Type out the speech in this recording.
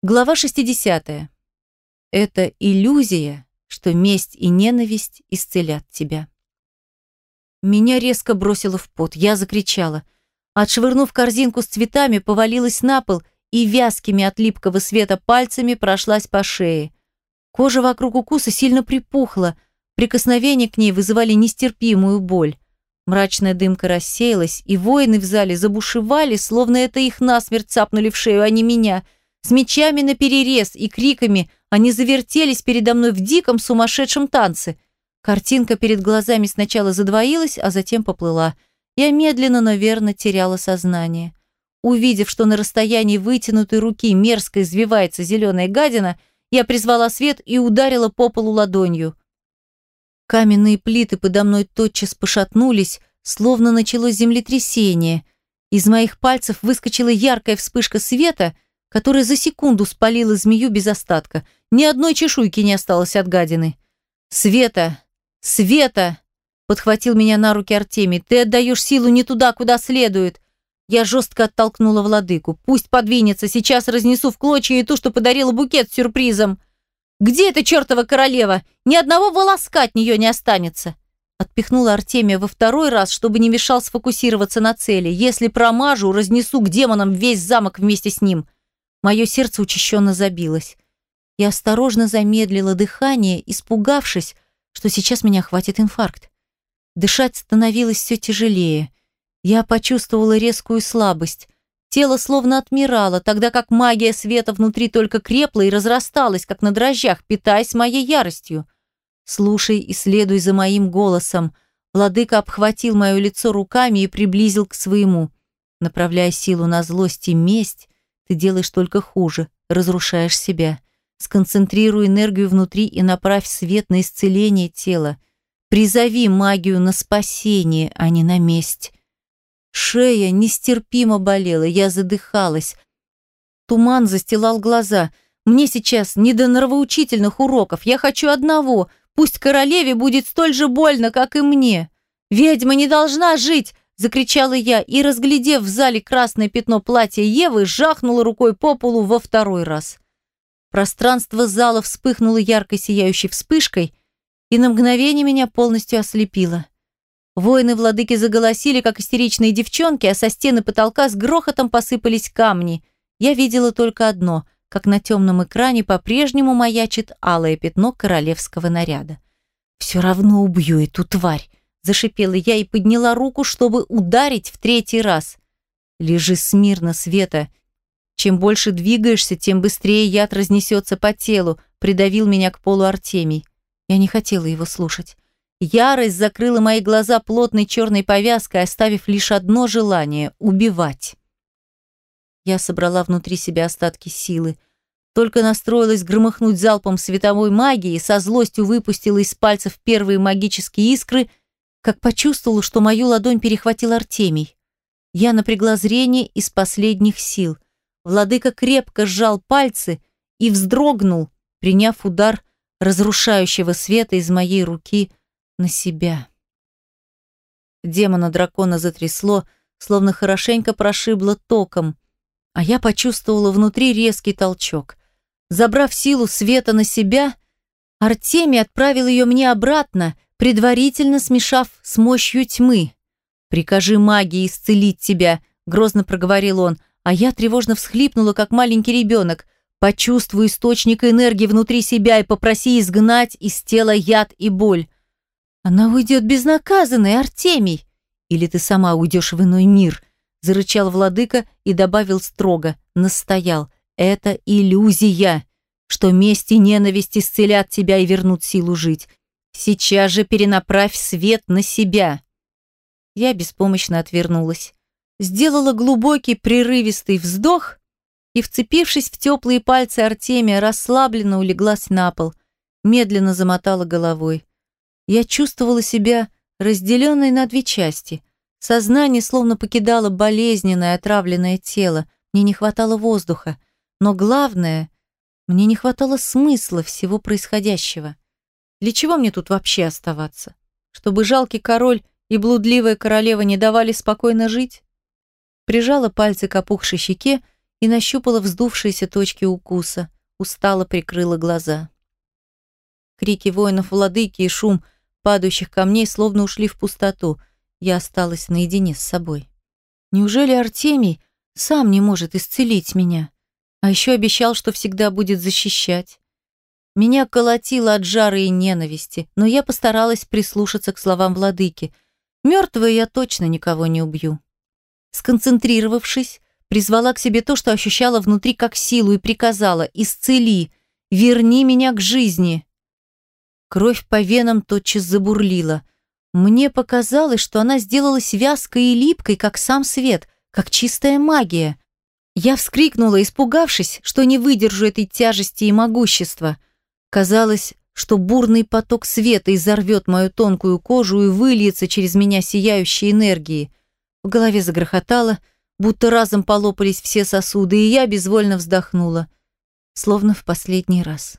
Глава 60. Это иллюзия, что месть и ненависть исцелят тебя. Меня резко бросило в пот. Я закричала. Отшвырнув корзинку с цветами, повалилась на пол и вязкими от липкого света пальцами прошлась по шее. Кожа вокруг укуса сильно припухла, прикосновения к ней вызывали нестерпимую боль. Мрачная дымка рассеялась, и воины в зале забушевали, словно это их насмерть цапнули в шею, а не меня — с мечами наперерез и криками они завертелись передо мной в диком сумасшедшем танце. Картинка перед глазами сначала задвоилась, а затем поплыла. Я медленно, но верно теряла сознание. Увидев, что на расстоянии вытянутой руки мерзко извивается зеленая гадина, я призвала свет и ударила по полу ладонью. Каменные плиты подо мной тотчас пошатнулись, словно началось землетрясение. Из моих пальцев выскочила яркая вспышка света — которая за секунду спалила змею без остатка. Ни одной чешуйки не осталось от гадины. «Света! Света!» Подхватил меня на руки Артемий. «Ты отдаешь силу не туда, куда следует!» Я жестко оттолкнула владыку. «Пусть подвинется, сейчас разнесу в клочья и ту, что подарила букет с сюрпризом!» «Где эта чертова королева? Ни одного волоска от нее не останется!» Отпихнула Артемия во второй раз, чтобы не мешал сфокусироваться на цели. «Если промажу, разнесу к демонам весь замок вместе с ним!» Мое сердце учащенно забилось. Я осторожно замедлила дыхание, испугавшись, что сейчас меня хватит инфаркт. Дышать становилось все тяжелее. Я почувствовала резкую слабость. Тело словно отмирало, тогда как магия света внутри только крепла и разрасталась, как на дрожжах, питаясь моей яростью. «Слушай и следуй за моим голосом». Владыка обхватил мое лицо руками и приблизил к своему. Направляя силу на злость и месть, ты делаешь только хуже, разрушаешь себя. Сконцентрируй энергию внутри и направь свет на исцеление тела. Призови магию на спасение, а не на месть. Шея нестерпимо болела, я задыхалась. Туман застилал глаза. Мне сейчас не до нравоучительных уроков. Я хочу одного. Пусть королеве будет столь же больно, как и мне. Ведьма не должна жить, Закричала я и, разглядев в зале красное пятно платья Евы, жахнула рукой по полу во второй раз. Пространство зала вспыхнуло яркой сияющей вспышкой, и на мгновение меня полностью ослепило. Воины-владыки заголосили, как истеричные девчонки, а со стены потолка с грохотом посыпались камни. Я видела только одно, как на темном экране по-прежнему маячит алое пятно королевского наряда. «Все равно убью эту тварь!» Зашипела я и подняла руку, чтобы ударить в третий раз. Лежи смирно, Света. Чем больше двигаешься, тем быстрее яд разнесется по телу, придавил меня к полу Артемий. Я не хотела его слушать. Ярость закрыла мои глаза плотной черной повязкой, оставив лишь одно желание — убивать. Я собрала внутри себя остатки силы. Только настроилась громыхнуть залпом световой магии, со злостью выпустила из пальцев первые магические искры как почувствовала, что мою ладонь перехватил Артемий. Я напрягла зрение из последних сил. Владыка крепко сжал пальцы и вздрогнул, приняв удар разрушающего света из моей руки на себя. Демона-дракона затрясло, словно хорошенько прошибло током, а я почувствовала внутри резкий толчок. Забрав силу света на себя, Артемий отправил ее мне обратно — предварительно смешав с мощью тьмы. «Прикажи магии исцелить тебя», — грозно проговорил он, а я тревожно всхлипнула, как маленький ребенок. «Почувствуй источник энергии внутри себя и попроси изгнать из тела яд и боль». «Она уйдет безнаказанной, Артемий!» «Или ты сама уйдешь в иной мир», — зарычал владыка и добавил строго, настоял. «Это иллюзия, что месть и ненависть исцелят тебя и вернут силу жить. Сейчас же перенаправь свет на себя. Я беспомощно отвернулась. Сделала глубокий прерывистый вздох и, вцепившись в теплые пальцы Артемия, расслабленно улеглась на пол, медленно замотала головой. Я чувствовала себя разделенной на две части. Сознание словно покидало болезненное отравленное тело, мне не хватало воздуха. Но главное, мне не хватало смысла всего происходящего. Для чего мне тут вообще оставаться? Чтобы жалкий король и блудливая королева не давали спокойно жить? Прижала пальцы к опухшей щеке и нащупала вздувшиеся точки укуса, устало прикрыла глаза. Крики воинов владыки и шум падающих камней словно ушли в пустоту. Я осталась наедине с собой. Неужели Артемий сам не может исцелить меня? А еще обещал, что всегда будет защищать. Меня колотило от жары и ненависти, но я постаралась прислушаться к словам владыки. Мертвая я точно никого не убью. Сконцентрировавшись, призвала к себе то, что ощущала внутри как силу, и приказала «Исцели! Верни меня к жизни!» Кровь по венам тотчас забурлила. Мне показалось, что она сделалась вязкой и липкой, как сам свет, как чистая магия. Я вскрикнула, испугавшись, что не выдержу этой тяжести и могущества. Казалось, что бурный поток света изорвет мою тонкую кожу и выльется через меня сияющей энергией. В голове загрохотало, будто разом полопались все сосуды, и я безвольно вздохнула, словно в последний раз.